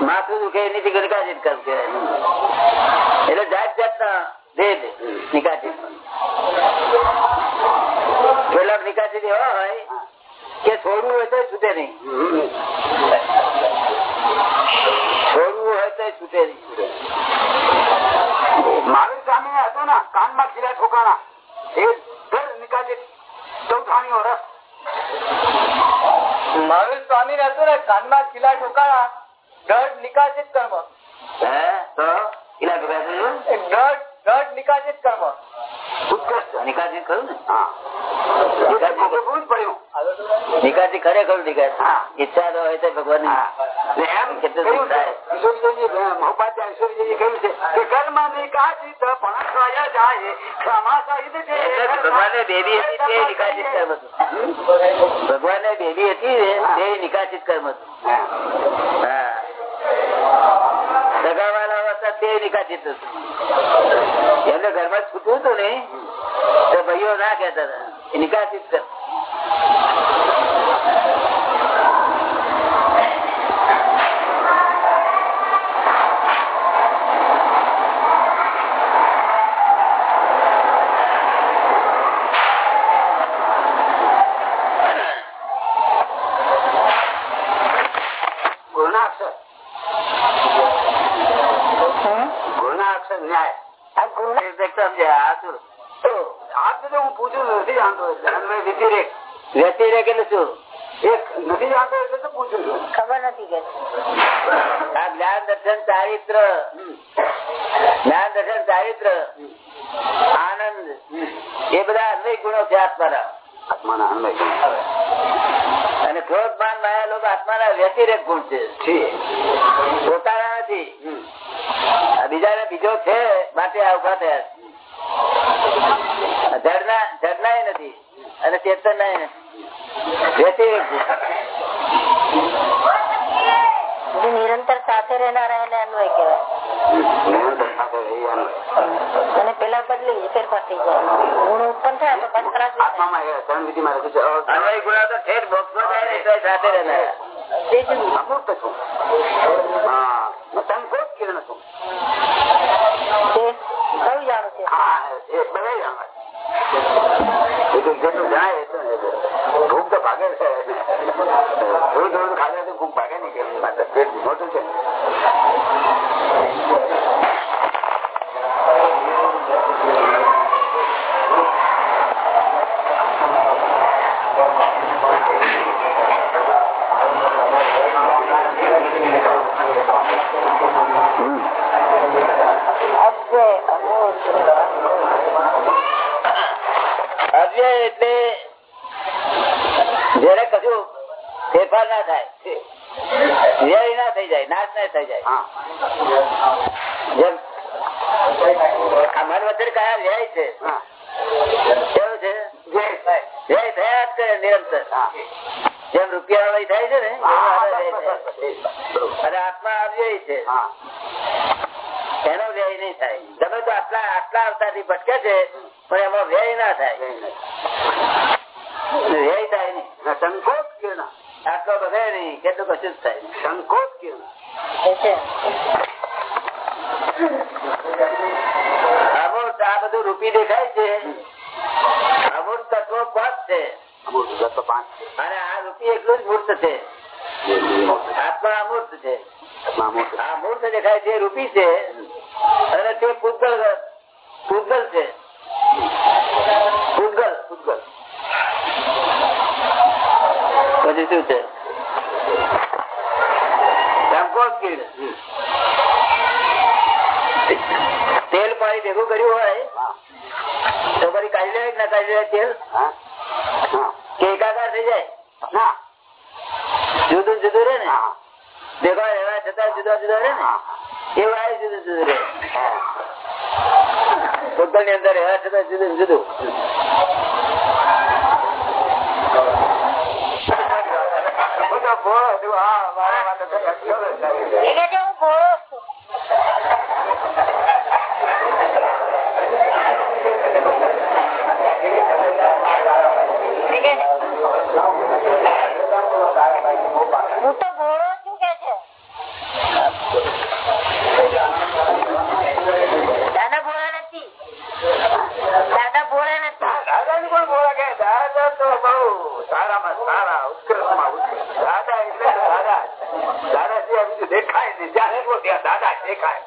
માથું દુખે એની નિકાસિત કર્મ કહેવાય એટલે જાત જાતના ભેદ નિકાસિત પેલા નિકાસિત એવા હોય કે છોડવું હોય તો છૂટે નહીં. છોડવું હોય તો છૂટે નહીં મહાવીર સ્વામી ને હતો ને કાનમાં ખીલા ઠોકાણા. એ દર નિકાચિત ચૌઠાણીઓ રસ. મહાવીર સ્વામી હતું ને કાનમાં ખીલા ઠોકાણા દઢ નિકાસિત કર્મ. હે? તો? ખીલા ઠોકાયા દઢ દઢ નિકાસિત કર્મ. ઉત્કૃષ્ટ. નિકાસિત ખરું ને? નિકાસિત ખરેખર ઈચ્છા તો હોય તો ભગવાન એમ કેટલું મહોપાધ્યાય કહ્યું છે કે કર્મ જાય. ભગવાને બેબી હતી તે નિકાસિત કર્મ હતું. ભગવાને બેબી હતી તે નિકાસિત કર્મ હતું. હા. હા. સગાવાલા તે નિકાસિત હતું. એમને ઘરમાં છૂટવું હતું ને, તો ભાઈઓ ના કહેતા હતા નિકાસિત કર્મ ગુણના અક્ષર ગુણના અક્ષર ન્યાય એકદમ છે આ શું તો આ બધું હું પૂછું છું, નથી જાણતો એટલે અને મેં વ્યતિરેક. વ્યતિરેક એટલે શું? એક નથી જાણતો એટલે તો પૂછું છું. ખબર નથી કે. આ જ્ઞાન દર્શન ચારિત્ર. જ્ઞાન દર્શન ચારિત્ર. આનંદ. એ બધા અન્વય ગુણો છે આત્માના. આત્માના અન્વય ગુણ. અને ક્રોધ માન માયા લોભ આત્માના વ્યતિરેક ગુણ છે. પોતાના નથી. બીજાને બીજો છે માટે આ ઊભા થયા છે. જડના જડનાય નથી. અને ચેતનાય નથી ગુણ જે નિરંતર સાથે રહેનારા એને અન્વય કહેવાય. અને પેલા બદલી ફેરફાર થઈ જાય. ગુણ ઉત્પન્ન થાય તો પછી ત્રાસ બી થાય. આત્મામાં એ ચરણ ભૂખ તો ભાગે છે થોડું થોડું ખાધા તો ભૂખ ભાગે નહીં કે માત્ર પેટ મોટું છે અવ્યય અમૂર્ત અવ્યય એટલે જયારે કશું ફેરફાર ના થાય વ્યય ના થઈ જાય નાશ ના થઈ જાય હા જેમ આ છે? કેવું રૂપિયા વાળી થાય છે ને. અને આત્મા અવ્યય છે. એનો વ્યય નહીં થાય. તમે તો આટલા આટલા અવતારથી ભટકે છે, પણ એમાં વ્યય ના થાય. વ્યય થાય નહીં. આટલો બધે નહીં કેટલું કશું જ થાય નહીં. સંકોચ કિરણ એ છે અમૂર્ત આ બધું રૂપી દેખાય છે અમૂર્ત તત્વો પાંચ છે અમુક દસો પાંચ અને આ રૂપી એટલું જ મૂર્ત છે આત્મા અમૂર્ત છે આત્મા મોટું. આ મૂર્ત દેખાય છે એ રૂપી છે અને તે પૂતગલ પૂતગલ છે પૂતગલ ઉદ્ગલ. શું છે? તેલ પાણી ભેગું કર્યું હોય તો ફરી કાઢી લે ના કાઢી લે તેલ? કે એકાકાર થઈ જાય? ના. જુદું જુદું રે ને? ભેગા રહેવા જતા જુદા જુદા રે ને? એવું જુદું જુદું રે પોતાની ની અંદર રહેવા જતા જુદું જુદું. હું તો ભોળો છું હા મારા માટે તો કશો નથી. એ કે છે હું ભોળો છું એ કે હું તો ભોળો છું કે છે દાદા ભોળા નથી દાદા ભોળા નથી દાદાજી પણ ભોળા કે દાદા તો બહુ સારામાં સારા ઉત્કૃષ્ટમાં ઉત્કૃષ્ટ દાદા એટલે તો દાદા દાદા સિવાય બીજું દેખાય નહીં જ્યાં જુઓ ત્યાં દાદા જ દેખાય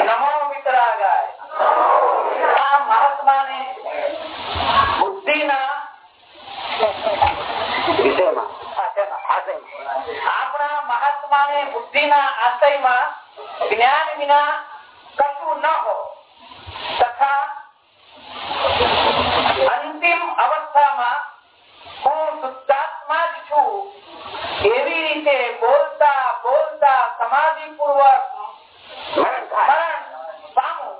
નમો મિત્રાગાય આ મહાત્માને બુદ્ધિના વિષયમાં આપણા મહાત્માને બુદ્ધિના આશયમાં જ્ઞાન વિના કશું ન હો. તથા અંતિમ અવસ્થામાં હું શુદ્ધાત્મા જ છું. એવી રીતે બોલતા બોલતા સમાધિ પૂર્વક મરણ પામું.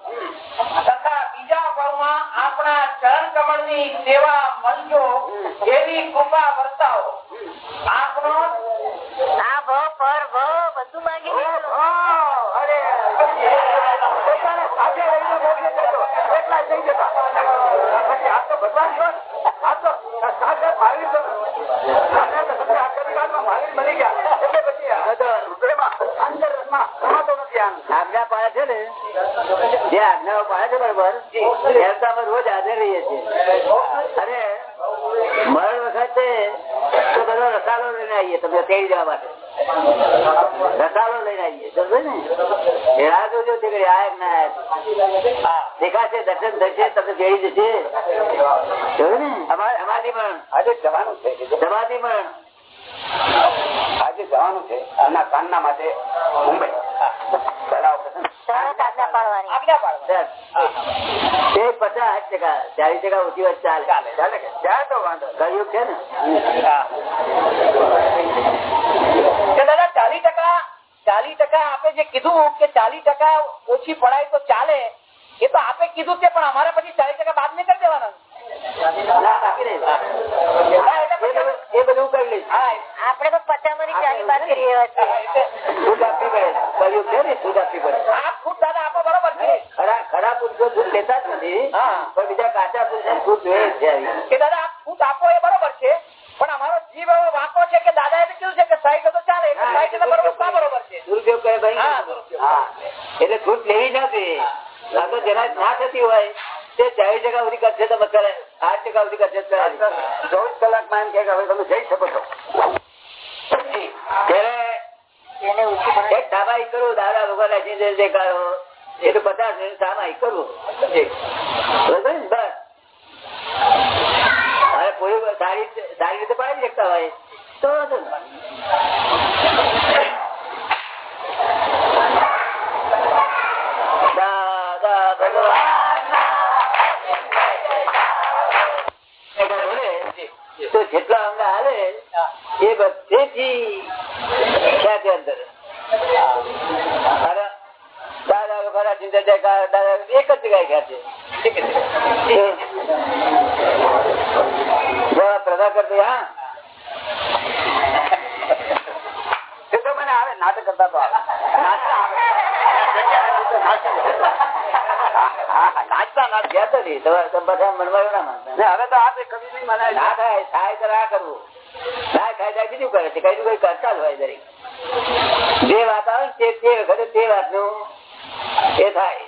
તથા બીજા પળમાં આપણા ચરણ કમળની સેવા મળજો એવી કૃપા વર્તાવો. આપણો આ ભ પર ભ બધું માગી સાથે લઈને મોકલી દેજો એટલા થઈ જતા. પછી આ તો ભગવાન છો આ તો સાક્ષાત મહાવીર છો ને. આપણે તો સમજો આ કલિકાળમાં મહાવીર બની ગયા. એટલે પછી હૃદયમાં અંતરમાં સમાતો નથી આજ્ઞા પાડે છે ને? જે આજ્ઞાઓ પાડે છે બરોબર એમ તો અમે રોજ હાજર રહીએ છીએ. અને મરણ વખતે તો બધો રસાલો લઈને આવીએ તમને તેડી જવા માટે. રસાલો લઈને આવીએ. સમજો ને? રાહ જોજો ઘડી આયા ના દેખાશે દર્શન થશે તમને જઈ જશે? જોયું ને? અમારે પણ. આજે જવાનું છે. જવાથી પણ. આજે જવાનું છે. આના કાનના માટે મુંબઈ. આજ્ઞા પાડવાની. પચાસ ટકા ચાલીસ ટકા ઓછી વાત ચાલે. ચાલે. ચાલે તો વાંધો. કયું છે ને? દાદા ચાલીસ ટકા ચાલીસ ટકા આપે જે કીધું કે ચાલીસ ટકા ઓછી પડાય તો ચાલે એ તો આપે કીધું છે પણ અમારે પછી ચાલીસ ટકા બાદ નહીં કરી દેવાના. આપડે તો પચાસમાંથી એટલે એ બધું- કરી લઈશ. હા. આપણે તો ચાલી બાદ કરી રહ્યા છીએ. દૂધ આપવી પડે? ખરા ખરા પુરુષો દૂધ લેતા જ નથી? પણ બીજા કાચા પુરુષો દૂધ જોઈએ? છે કે દાદા આ આપો એ બરોબર છે પણ અમારો જીવ એવો વાંકો છે કે દાદા એ કીધું છે કે સાઈડ તો ચાલે સાઈડ બરોબર છે? દુરુપયોગ કરે ભાઈ હા, એટલે છૂટ લેવી નથી. આ તો જેના ના થતી હોય તે ચાલીસ ટકા સુધી કરશે તો કરે આઠ ટકા સુધી કરશે તો કલાકમાં એમ કે હવે તમે જઈ શકો છો. ત્યારે એને એક ધાબા કરવું દાદા ભગવાન દે દેખાડો એ તો પચાસ મિનિટ સામાયિક કરવું. બરોબર ને? બસ. હવે કોઈ સારી સારી રીતે પાડી શકતા હોય. તો વાંધો નહીં. દાદા ભગવાન બોલે તો જેટલા અંગ હાલે, એ બધેથી ખ્યાતિ અંદર અને દાદા વગર જયકાર એક જ જગ્યાએ ખ્યાતિ જરા પ્રદા કરતી હા. મને આવે નાટક કરતા તો આવે. ગયા છે. જ જે વાત આવે તે તે વખતે તે વાતનું એ થાય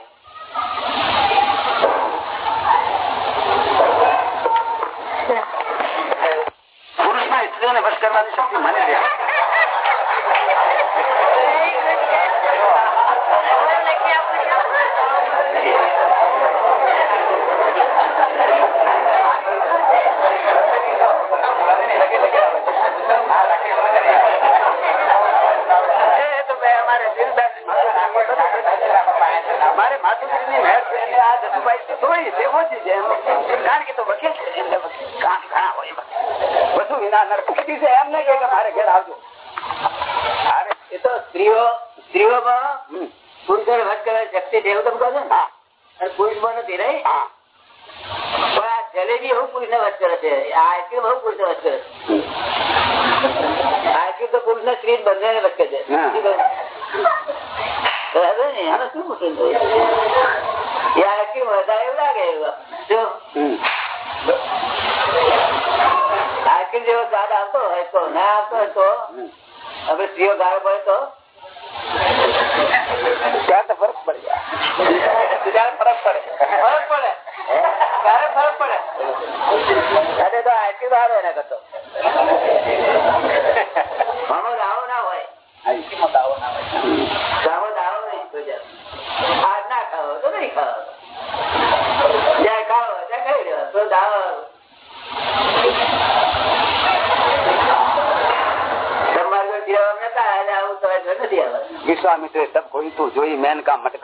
પુરુષમાં સ્ત્રીઓને વશ કરવાની શક્તિ મને છે લખી મારે માતુશ્રીની મહેર છે એટલે આ જસુભાઈ થોડી તે ઓછી છે કારણ કે તો વકીલ છે એટલે ઘણા હોય વસુ વિના નરકટી છે. એમ નહીં કે મારે ઘેર આવજો. એ તો સ્ત્રીઓ સ્ત્રીઓમાં પુરુષો વધ કરવા શક્તિ છે એવું તમે કહો છો ને? અને પુરુષમાં નથી રહી? પણ આ જલેબી હું પુરુષ ને વધ કરે છે. આ આઈસ્ક્રીમ હું પુરુષ વધ કરે છે. આઈસ્ક્રીમ તો પુરુષ ને સ્ત્રી બંને ને વધ કરે છે? શું મોટું થયું? વધારે એવું લાગે. જો. આઈસ્ક્રીમ જેવો સ્વાદ આવતો હોય તો ના આવતો હોય તો આપણે સ્ત્રીઓ ગાળ પડે તો? ત્યાં તો ફરક પડી ત્યારે ફરક પડે. ફરક પડે. ત્યારે ફરક પડે. અરે તો આઈસ્ક્રીમ સારો એના કરતો. મેન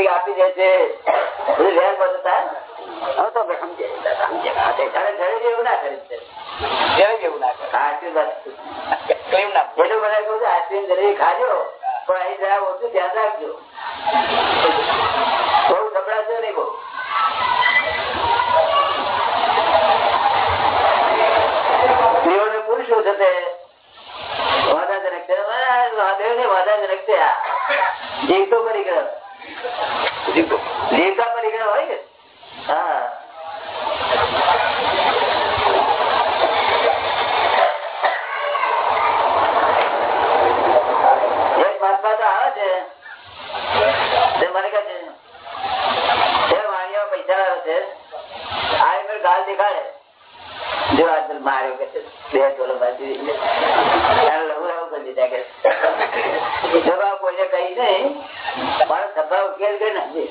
ઘણા આપી દે છે. બધું ઝેર બધું હવે તો સમજે. સમજે. ઘરે જેવું ના કરી જેવું ના કરે. આશીર્વાદ એટલું મને કહું છું આઈસ્ક્રીમ ખાજો પણ અહીં જરા ઓછું ધ્યાન રાખજો.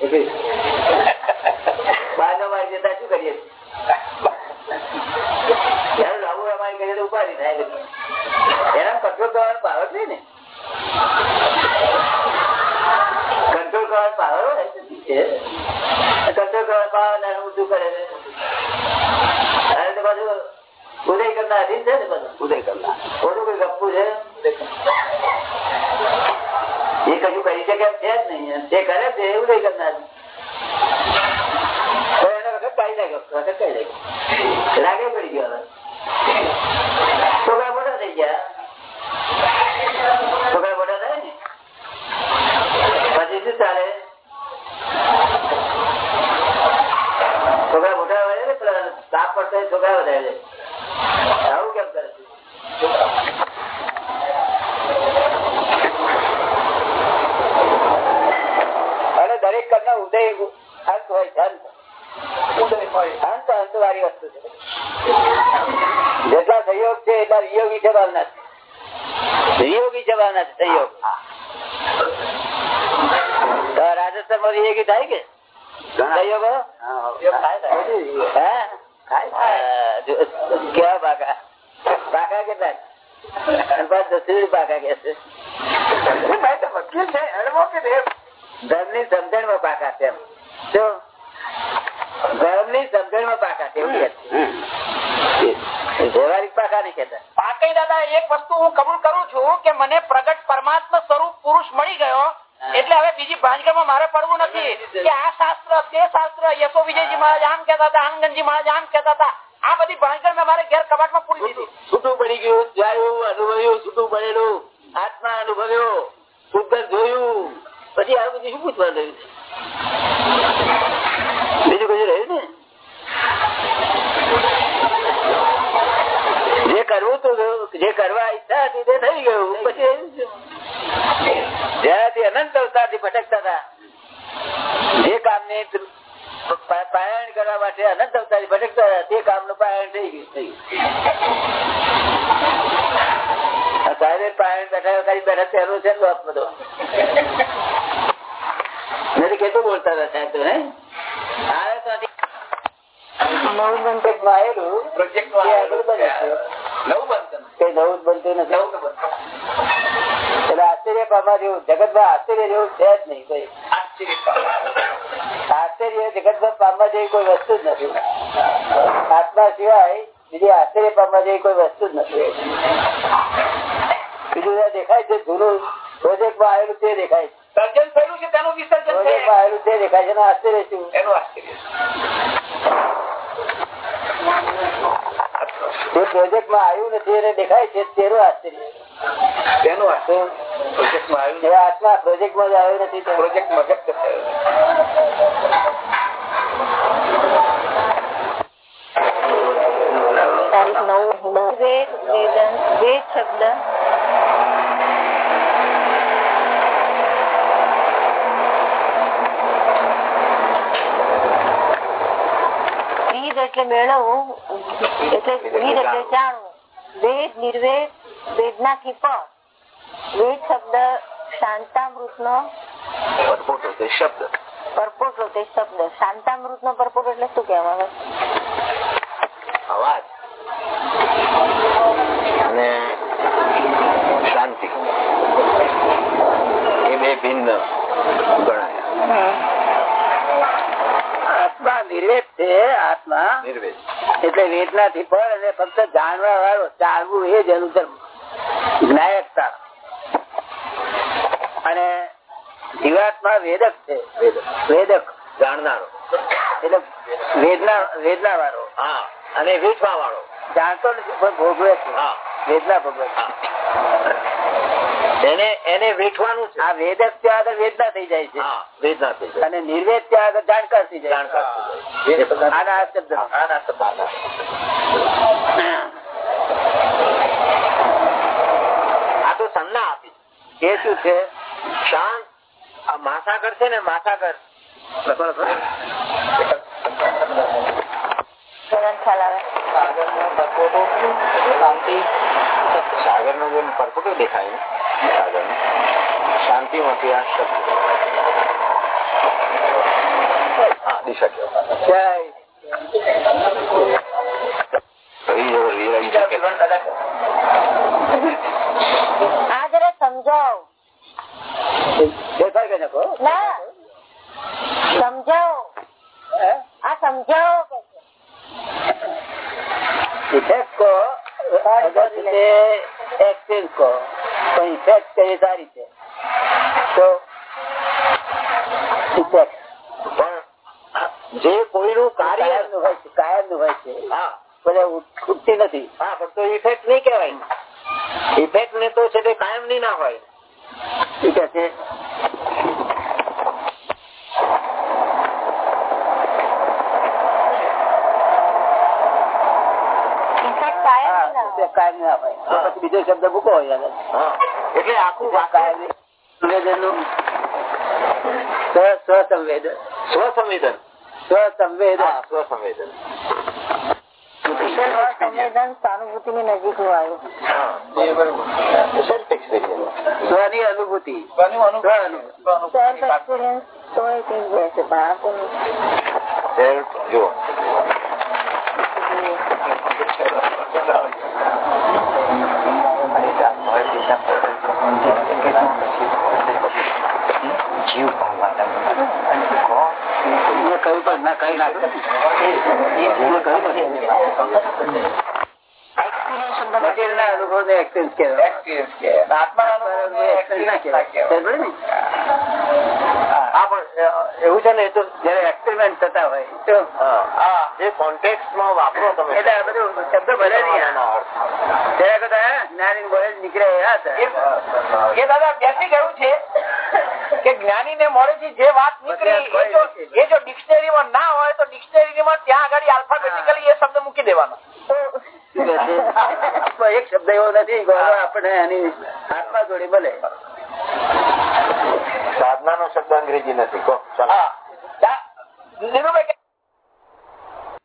ગઈ ને બાજુ મારી જતા શું કરીએ ત્યારે લહુ અમારી કરીએ તો ઉપાધિ થાય એના કંટ્રોલ કરવાનો પાવર છે ને કંટ્રોલ કરવાનો પાવર હોય કંટ્રોલ કરવાનો પાવર ને ઊંધું કરે છે અરે તો પાછું ઉદય કરનાર અધીન છે ને બધું ઉદય કરનાર ઓનું કોઈ ગપ્પુ છે એ કશું કરી શકે એમ છે જ નહીં. જે કરે છે એવું નહીં કરનાર. છોકરા મોટા થઈ થાય ને? પછી શું ચાલે? છોકરા મોટા હોય ને તાપ પડતો છોકરા વધારે આવું કેમ કરે છે અને દરેક કરના ઉદય અંત અંત અંત વસ્તુ છે. જેટલા સહયોગ છે એટલા વિયોગી છે ભાવના છે. વિયોગી છે ભાવના છે સંયોગ તો રાજસ્થાનમાં વિયોગી થાય કે? જો- કેવા પાકા? પાકા કેટલા? દસરી પાકા કે છે. છે એડવોકેટ એ પાકા છે એમ. જો ધર્મની સમજણમાં પાકા છે એવું વ્યવહારિક પાકા નહીં કેતા પાકઈ દાદા એક વસ્તુ હું કબૂલ કરું છું કે મને પ્રગટ પરમાત્મા સ્વરૂપ પુરુષ મળી ગયો એટલે હવે બીજી ભાંજગરમાં મારે પડવું નથી કે આ શાસ્ત્ર તે શાસ્ત્ર યશો વિજયજી મહારાજ આમ કેતા હતા આનંદજી મહારાજ આમ કેતા હતા. આ બધી ભાંજગર મેં મારે ઘેર કબાટમાં પૂરી દીધી. છૂટું પડી ગયું જાયું અનુભવ્યું છૂટું પડેલું. આત્મા અનુભવ્યો શુદ્ધ જોયું. પછી આ બધું શું પૂછવા રહ્યું બીજું કશું રહ્યું ને જે કરવું તું જે કરવા ઈચ્છા હતી તે થઈ ગયું. પછી જ્યાંથી અનંત અવતારથી ભટકતા હતા, જે કામને પારાયણ કરવા માટે અનંત અવતારી ભટકતા હતા, તે કામનું પાયણ થઈ ગયું થઈ ગયું. સાહેબ પાયણ બેઠા કરી બેઠા તેનું છે બધો. નથી કેટલું બોલતા હતા સાહેબ તો આવે તો નથી. પ્રોજેક્ટમાં આવેલું પ્રોજેક્ટ એ આગળ બને છે. નવું બનતું કઈ નવું જ બનતું નથી નવું તો બનતું એટલે આશ્ચર્ય પામવા જેવું જગતમાં આશ્ચર્ય જેવું છે જ નહીં કઈ આશ્ચર્ય પામે. આશ્ચર્ય જગતમાં પામવા જેવી કોઈ વસ્તુ જ નથી આત્મા સિવાય બીજી આશ્ચર્ય પામવા સર્જન થયેલું છે તેનું વિસર્જન છે પ્રોજેક્ટમાં આવેલું દેખાય છે આશ્ચર્ય શું એનું આશ્ચર્ય જે પ્રોજેક્ટમાં આવ્યું નથી એને દેખાય છે તેનું આશ્ચર્ય તેનું આશ્ચર્ય આવ્યું આત્મા પ્રોજેક્ટમાં જ આવ્યું નથી તે પ્રોજેક્ટમાં વ્યક્ત થયું તારીખ નવ વેદ શબ્દ એટલે મેળવવું એટલે વેદ એટલે જાણવું. વેદ નિર્વેદ વેદનાથી પર વેદ શબ્દ શાંતામૃત નો શબ્દ. પરપોટો તે શબ્દ. શાંતામૃત નો પરપોટો એટલે શું કહેવાય? અવાજ. અને શાંતિ. એ બે ભિન્ન ગણાય. આત્મા નિર્વેદ છે આત્મા. નિર્વેદ. એટલે વેદના થી પર અને ફક્ત જાણવા વાળો ચાલવું એ જ એનું જ્ઞાયકતા. અને જીવાત્મા વેદક છે. વેદક. જાણનારો. એટલે વેદના વેદના વાળો હા અને વેચવા વાળો જાણતો નથી પણ ભોગવે છે. હા. વેદના ભોગવે એને એને વેઠવાનું છે. આ વેદક ત્યાં આગળ વેદના થઈ જાય છે. વેદના થઈ જાય. અને નિર્વેદ ત્યાં આગળ જાણકાર થઈ જાય જાણકાર આ તો સંજ્ઞા આપી એ શું છે? શાંત. આ માસાગર છે ને આવે સાગર નો જેમ પરપોટો દેખાય સાગર શાંતિ માંથી આ શબ્દ. હા દિશા કહેવાય. જય કઈ જગ્યાએ વિરાઈ શકે? આ જરા સમજાવો દેખાય કે નખો ના સમજાવો હે? આ સમજાવો કે છે. ઇફેક્ટ को अगर से एक्सचेंज को तो इफेक्ट कई सारी છે તો ઇફેક્ટ પણ જે કોઈનું કાર્ય કાયમનું હોય છે કાયમનું હોય છે. હા. ખૂટતી નથી. હા પણ તો ઇફેક્ટ નહીં કહેવાય. ઇફેક્ટ ને તો છે તે કાયમની ના હોય. ઠીક છે કાયમ હા, ના હોય. effect કાયમ ના હોય. તો પછી બીજો શબ્દ મૂકો હોય એટલે આખું સ્વસંવેદન. સ્વસંવેદન. સ્વસંવેદન. સ્વસંવેદન. સ્વની અનુભૂતિ. જો જીવ મેં એવું છે ને એ તો જયારે એક્સપેરિમેન્ટ થતા હોય જે કોન્ટેક્ટમાં વાપરો તમે એટલે આ બધું શબ્દ ભલે નહીં જ્ઞાની બોલે નીકળે એ. દાદા બેસી ગયું છે કે જ્ઞાની ને મળેથી જે વાત નીકળી એ જો ડિક્શનરીમાં ના હોય તો ડિક્શનરીમાં ત્યાં આગળ આલ્ફાબેટિકલી એ શબ્દ મૂકી દેવાનો. એક શબ્દ એવો નથી આપણે એની આત્મા જોડી ભલે સાધના નો શબ્દ અંગ્રેજી નથી. કહો ચાલો.